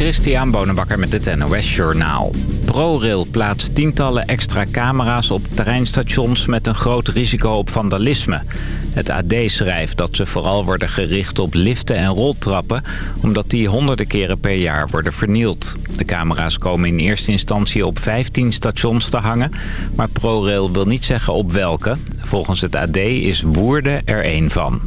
Christian Bonenbakker met het NOS Journaal. ProRail plaatst tientallen extra camera's op treinstations met een groot risico op vandalisme. Het AD schrijft dat ze vooral worden gericht op liften en roltrappen... omdat die honderden keren per jaar worden vernield. De camera's komen in eerste instantie op 15 stations te hangen... maar ProRail wil niet zeggen op welke. Volgens het AD is Woerden er één van.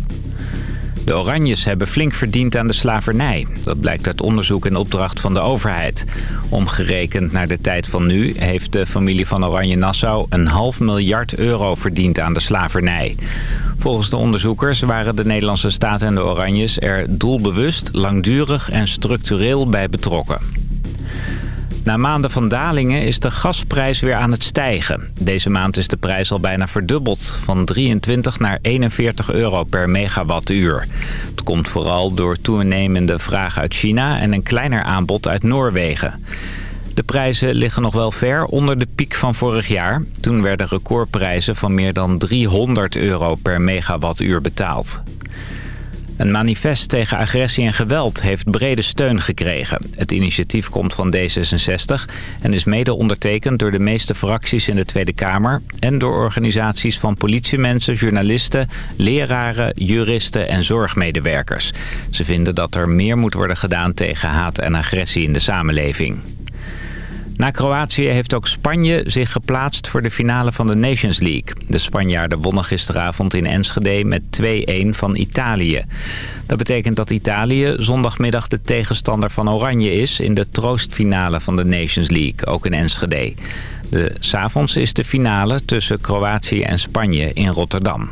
De Oranjes hebben flink verdiend aan de slavernij. Dat blijkt uit onderzoek en opdracht van de overheid. Omgerekend naar de tijd van nu heeft de familie van Oranje-Nassau... een half miljard euro verdiend aan de slavernij. Volgens de onderzoekers waren de Nederlandse staat en de Oranjes... er doelbewust, langdurig en structureel bij betrokken. Na maanden van dalingen is de gasprijs weer aan het stijgen. Deze maand is de prijs al bijna verdubbeld, van 23 naar 41 euro per megawattuur. Het komt vooral door toenemende vraag uit China en een kleiner aanbod uit Noorwegen. De prijzen liggen nog wel ver onder de piek van vorig jaar. Toen werden recordprijzen van meer dan 300 euro per megawattuur betaald. Een manifest tegen agressie en geweld heeft brede steun gekregen. Het initiatief komt van D66 en is mede ondertekend door de meeste fracties in de Tweede Kamer... en door organisaties van politiemensen, journalisten, leraren, juristen en zorgmedewerkers. Ze vinden dat er meer moet worden gedaan tegen haat en agressie in de samenleving. Na Kroatië heeft ook Spanje zich geplaatst voor de finale van de Nations League. De Spanjaarden wonnen gisteravond in Enschede met 2-1 van Italië. Dat betekent dat Italië zondagmiddag de tegenstander van Oranje is... in de troostfinale van de Nations League, ook in Enschede. De, s'avonds is de finale tussen Kroatië en Spanje in Rotterdam.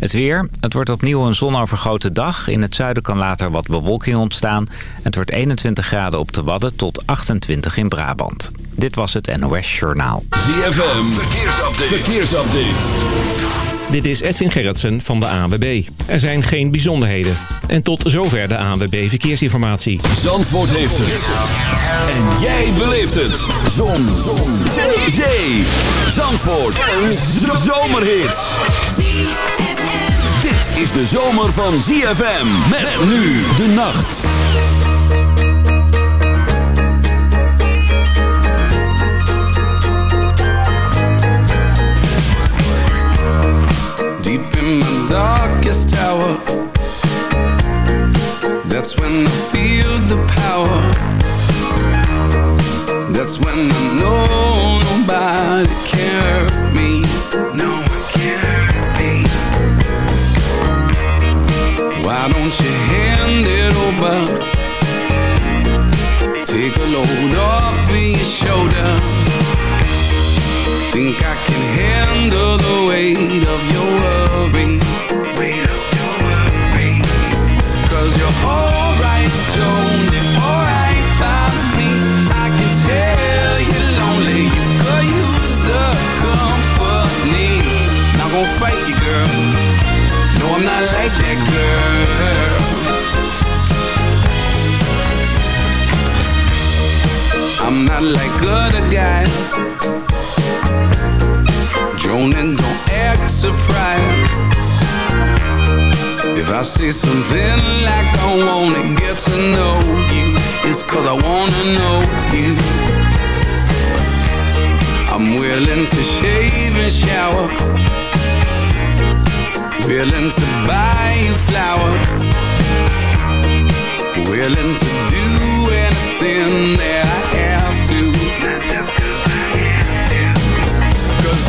Het weer. Het wordt opnieuw een zonovergoten dag. In het zuiden kan later wat bewolking ontstaan. Het wordt 21 graden op de Wadden tot 28 in Brabant. Dit was het NOS Journaal. ZFM. Verkeersupdate. Verkeersupdate. Dit is Edwin Gerritsen van de ANWB. Er zijn geen bijzonderheden. En tot zover de ANWB Verkeersinformatie. Zandvoort heeft het. En jij beleeft het. Zon. Zon. Zee. Zee. Zandvoort. Een zomerhit Dit is de zomer van ZFM. Met nu de nacht. Deep in my darkest tower That's when I feel the power That's when I know nobody can don't you hand it over Take a load off of your shoulder. Think I can handle the weight of your worry I'm not like other guys. And don't act surprised. If I say something like I wanna get to know you It's cause I wanna know you. I'm willing to shave and shower. Willing to buy you flowers. Willing to do anything that I have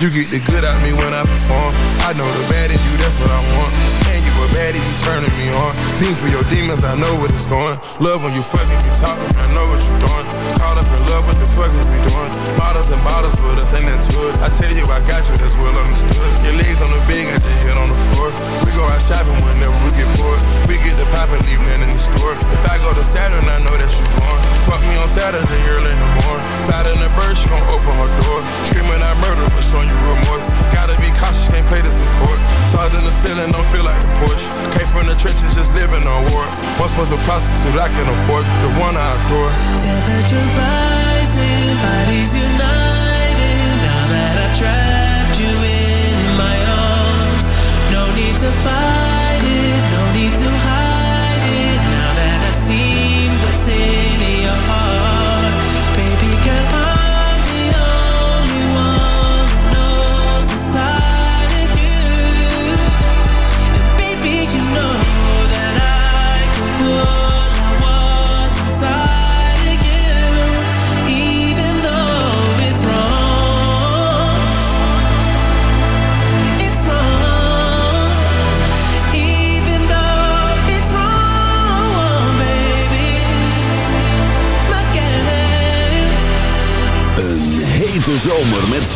You get the good out of me when I perform. that I can afford, the one I adore. Temperature rising, bodies uniting. Now that I've trapped you in my arms, no need to fight.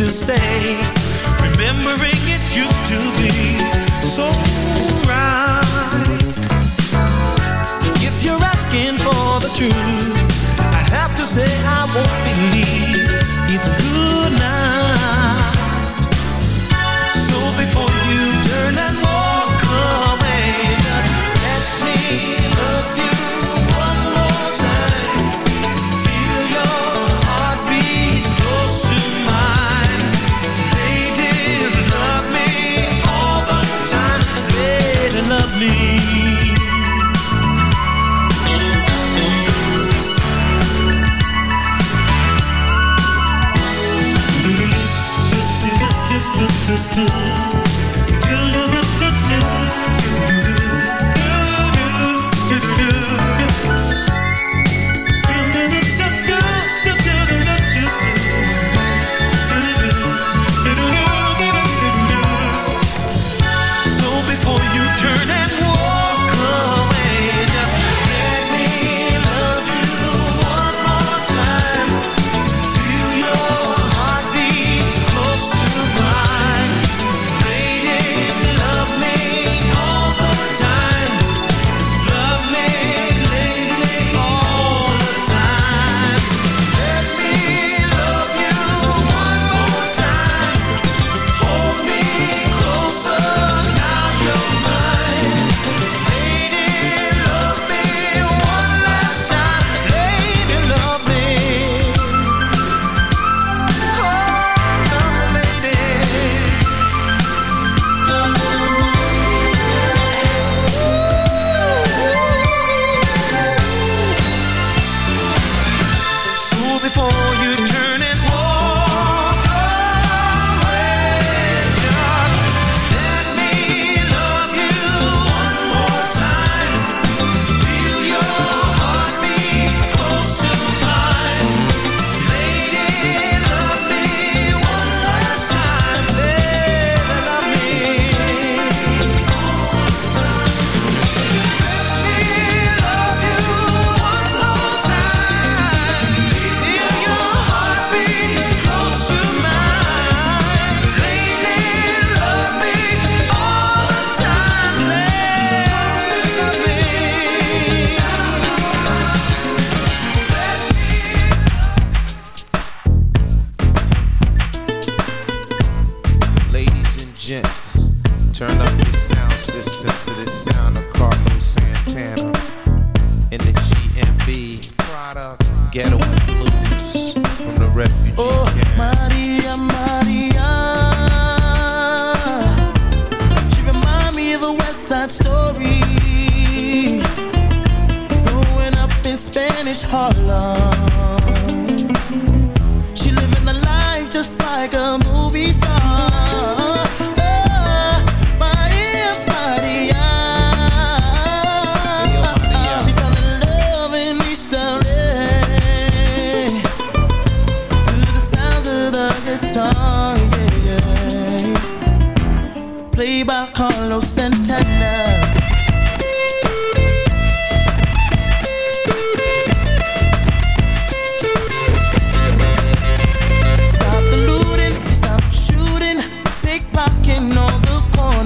to stay. Remembering it used to be so right. If you're asking for the truth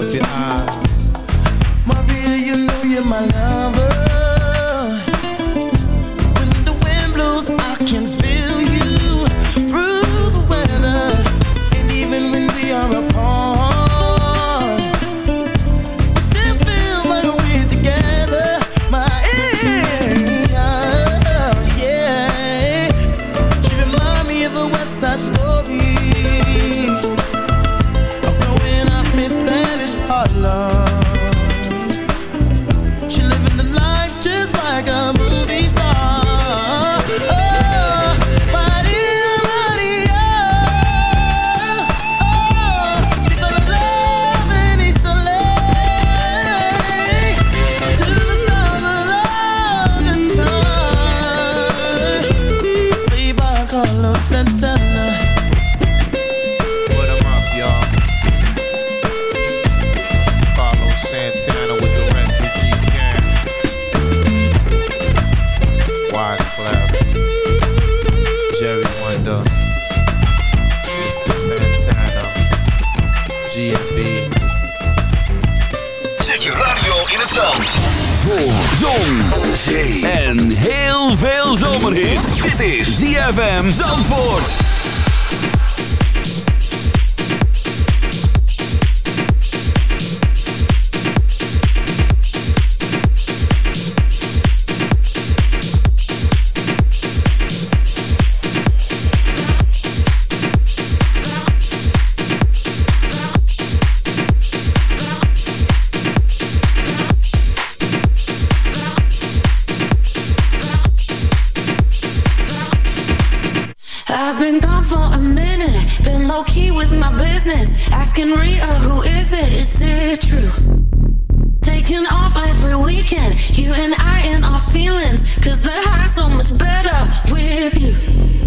up your eyes. You know you're my love. I've been gone for a minute, been low key with my business. Asking Rita, who is it? Is it true? Taking off every weekend, you and I and our feelings. Cause the high's so much better with you.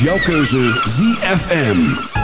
Jouw keuze ZFM.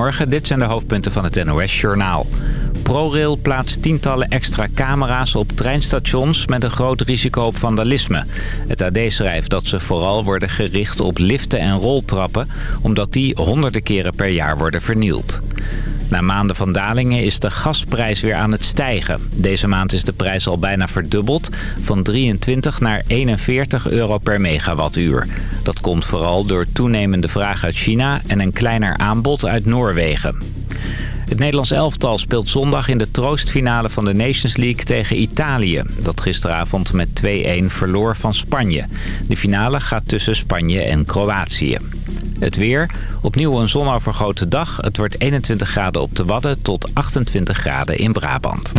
Goedemorgen, dit zijn de hoofdpunten van het NOS-journaal. ProRail plaatst tientallen extra camera's op treinstations met een groot risico op vandalisme. Het AD schrijft dat ze vooral worden gericht op liften en roltrappen... omdat die honderden keren per jaar worden vernield. Na maanden van dalingen is de gasprijs weer aan het stijgen. Deze maand is de prijs al bijna verdubbeld, van 23 naar 41 euro per megawattuur. Dat komt vooral door toenemende vraag uit China en een kleiner aanbod uit Noorwegen. Het Nederlands elftal speelt zondag in de troostfinale van de Nations League tegen Italië. Dat gisteravond met 2-1 verloor van Spanje. De finale gaat tussen Spanje en Kroatië. Het weer. Opnieuw een zonovergoten dag. Het wordt 21 graden op de Wadden tot 28 graden in Brabant.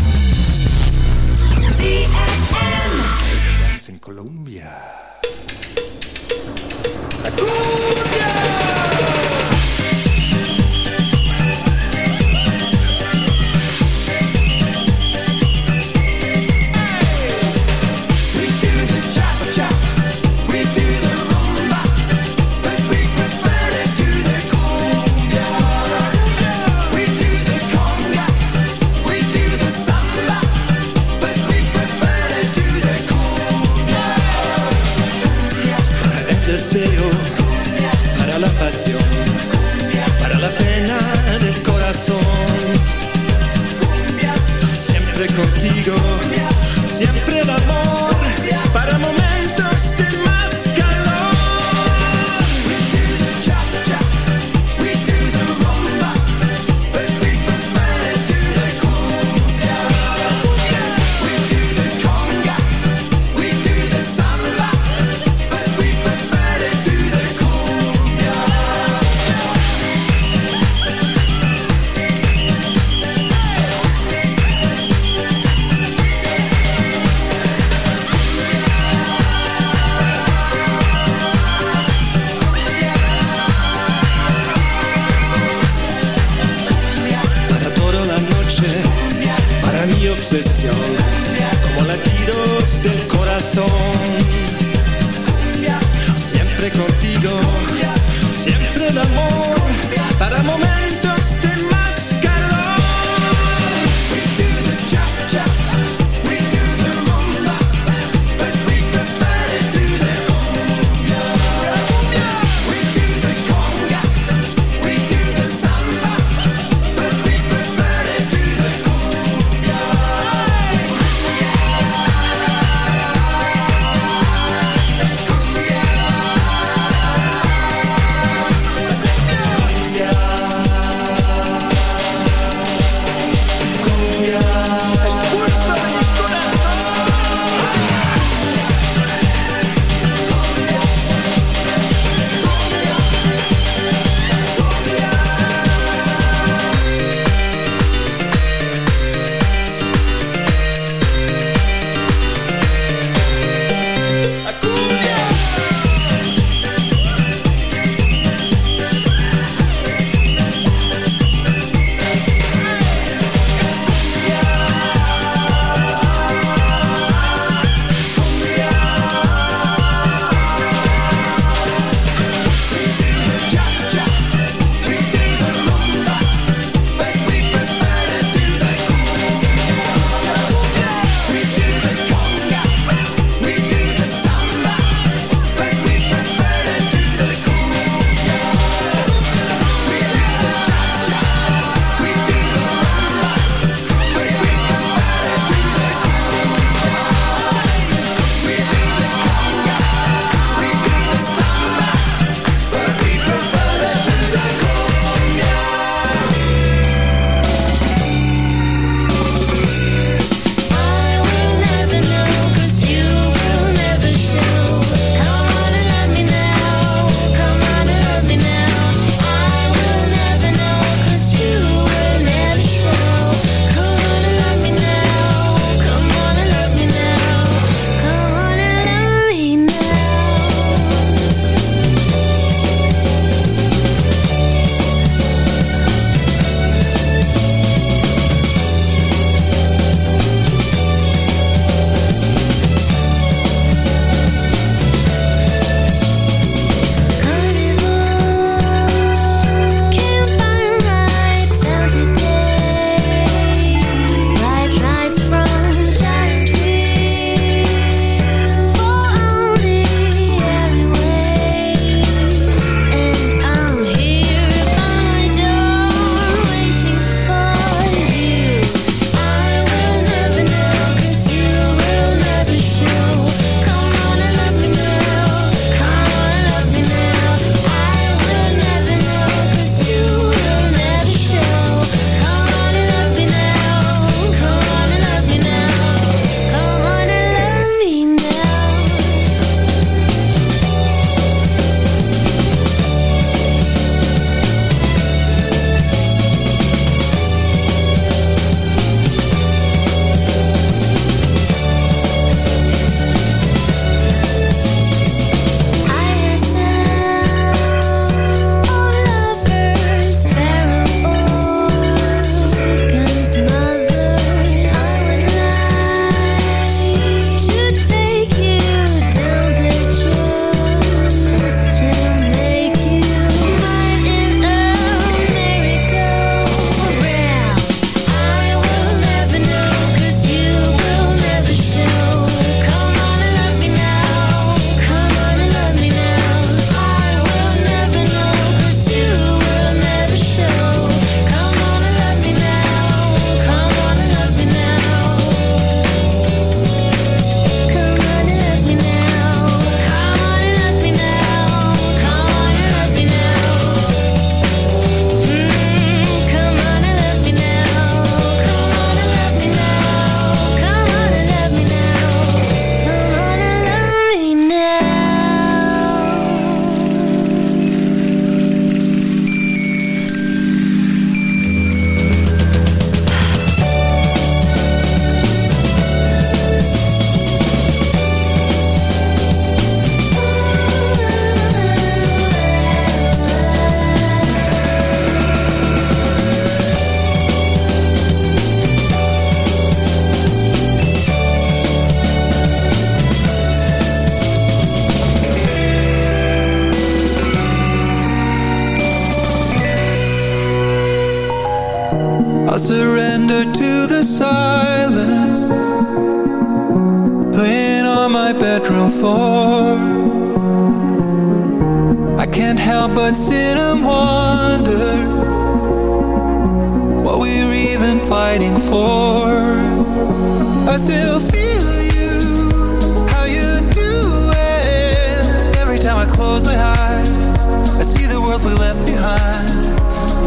Still feel you, how you do it. Every time I close my eyes, I see the world we left behind.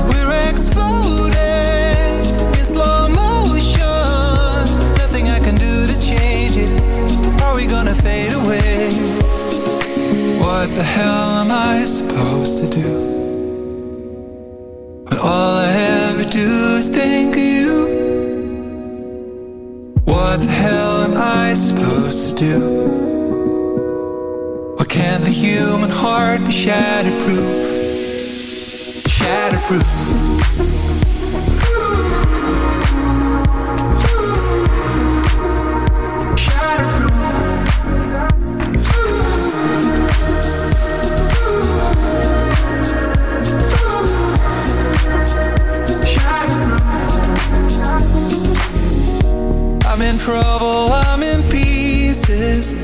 We're exploding in slow motion. Nothing I can do to change it. Are we gonna fade away? What the hell am I supposed to do? Heart be shatterproof? Shatterproof. I'm in trouble, I'm in pieces.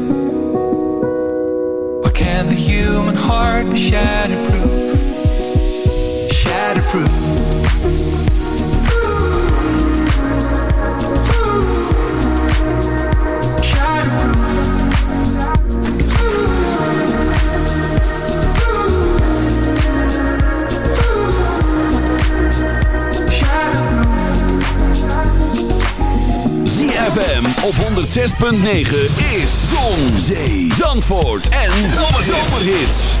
Heart be shatterproof? Shatterproof. ZFM op 106.9 is Zon, Zee, Zandvoort en Zomerhits.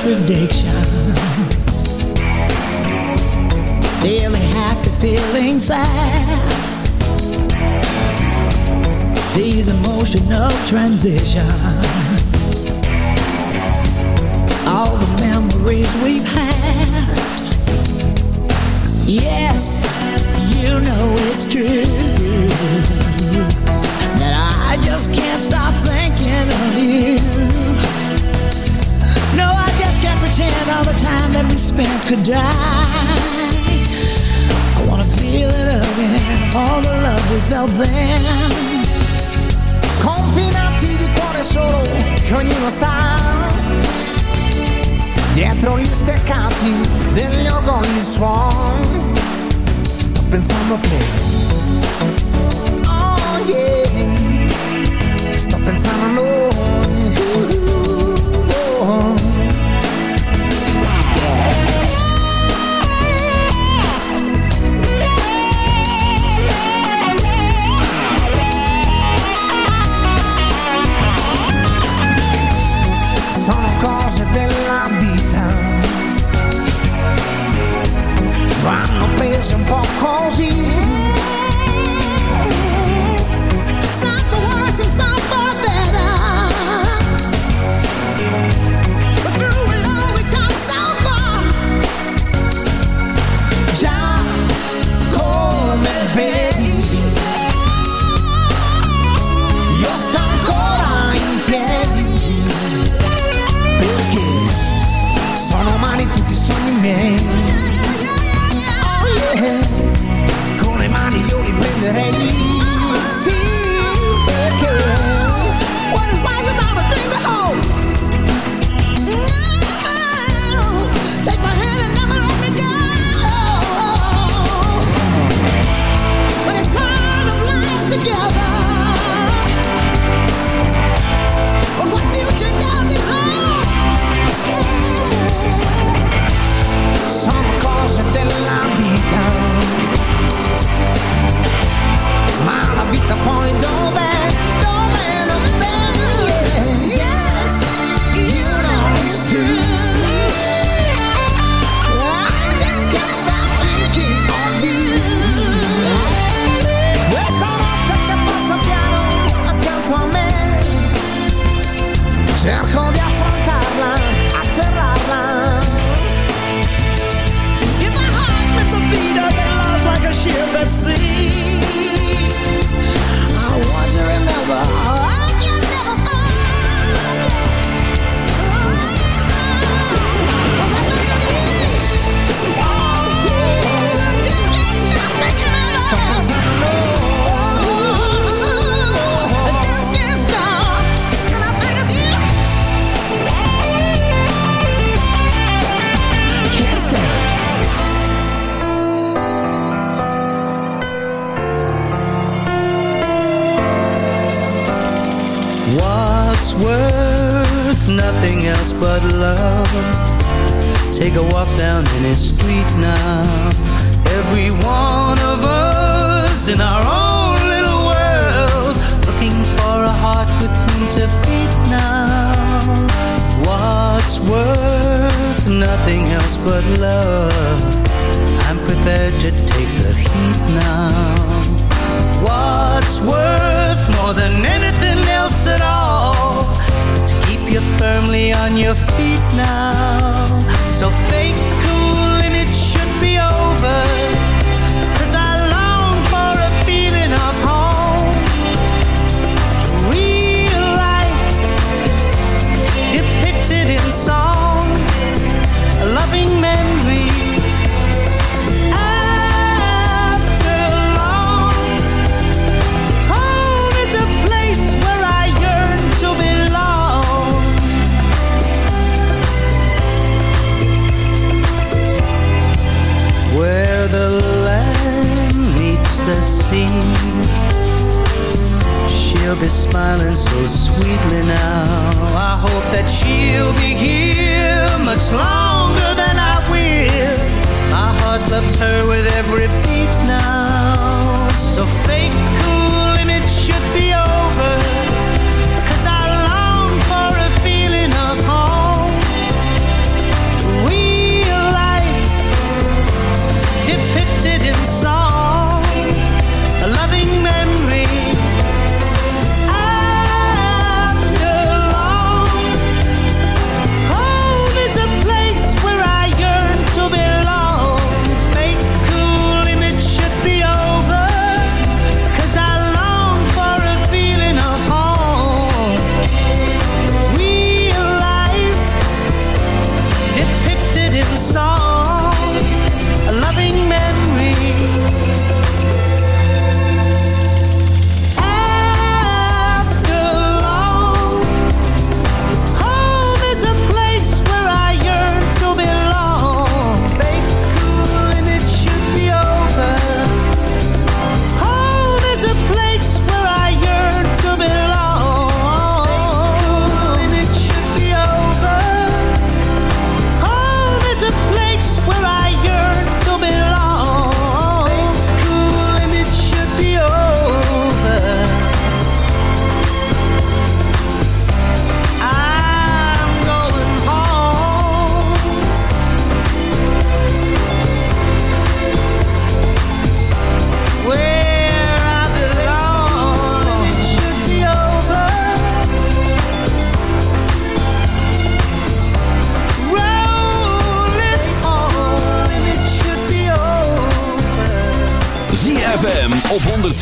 Contradictions. Feeling happy, feeling sad. These emotional transitions. All the memories we've had. Yes, confinati di cuore solo che ognuno sta dietro gli steccati degli orgogli suon. Sto pensando a te oh yeah sto pensando a noi vanno prese un po' così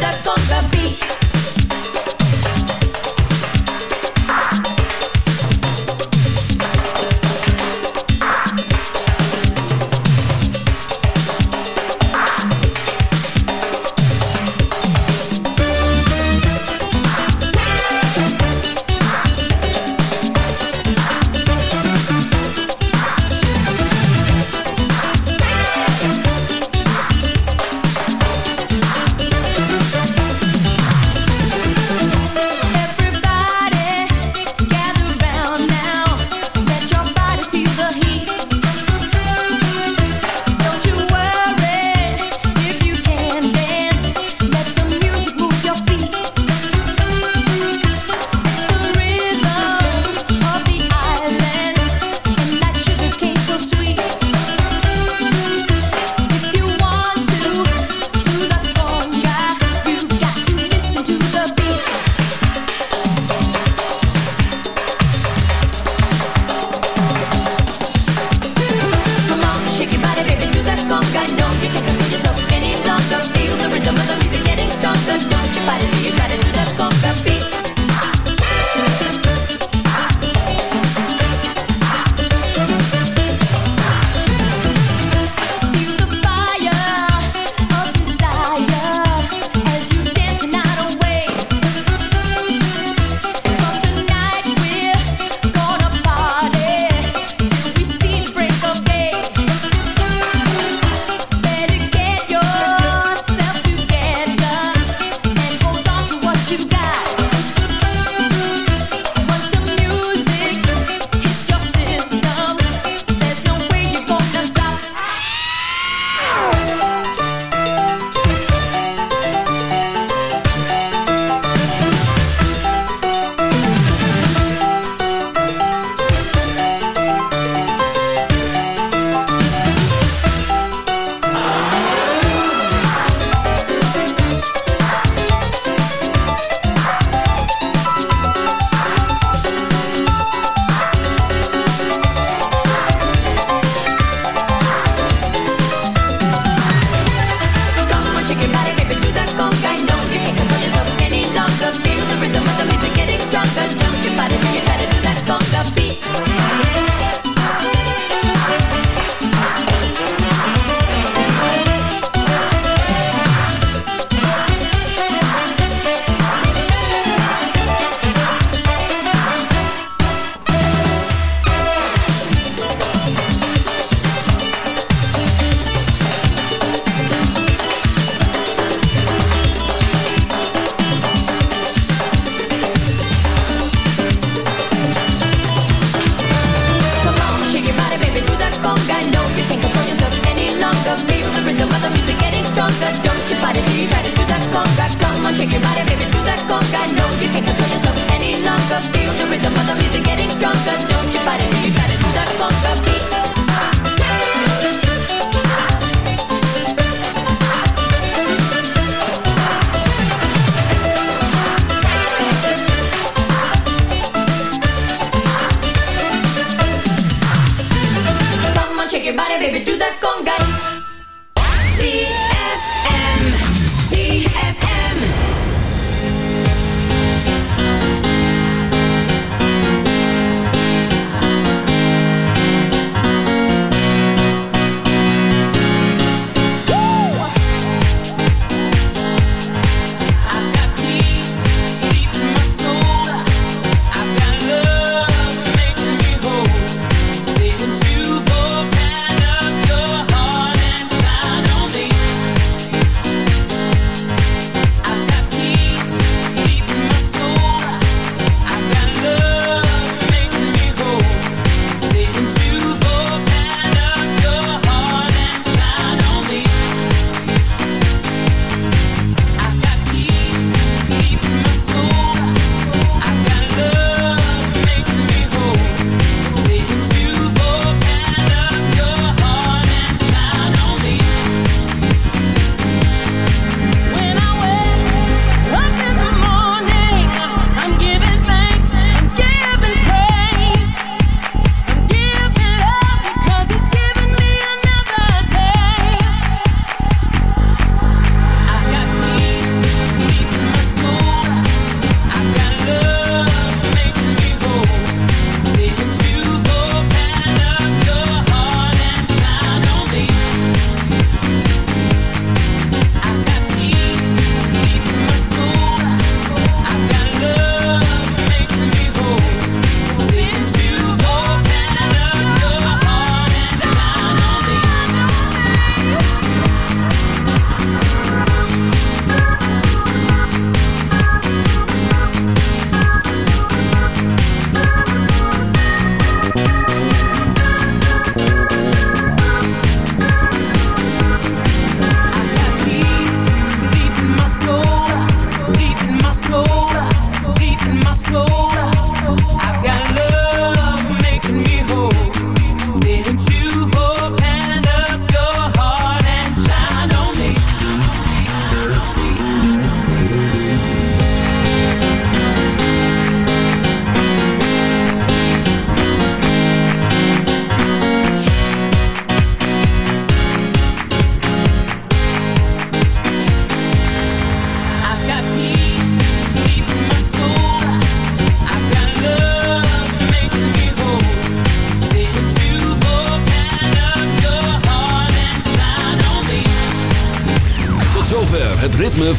that's gone.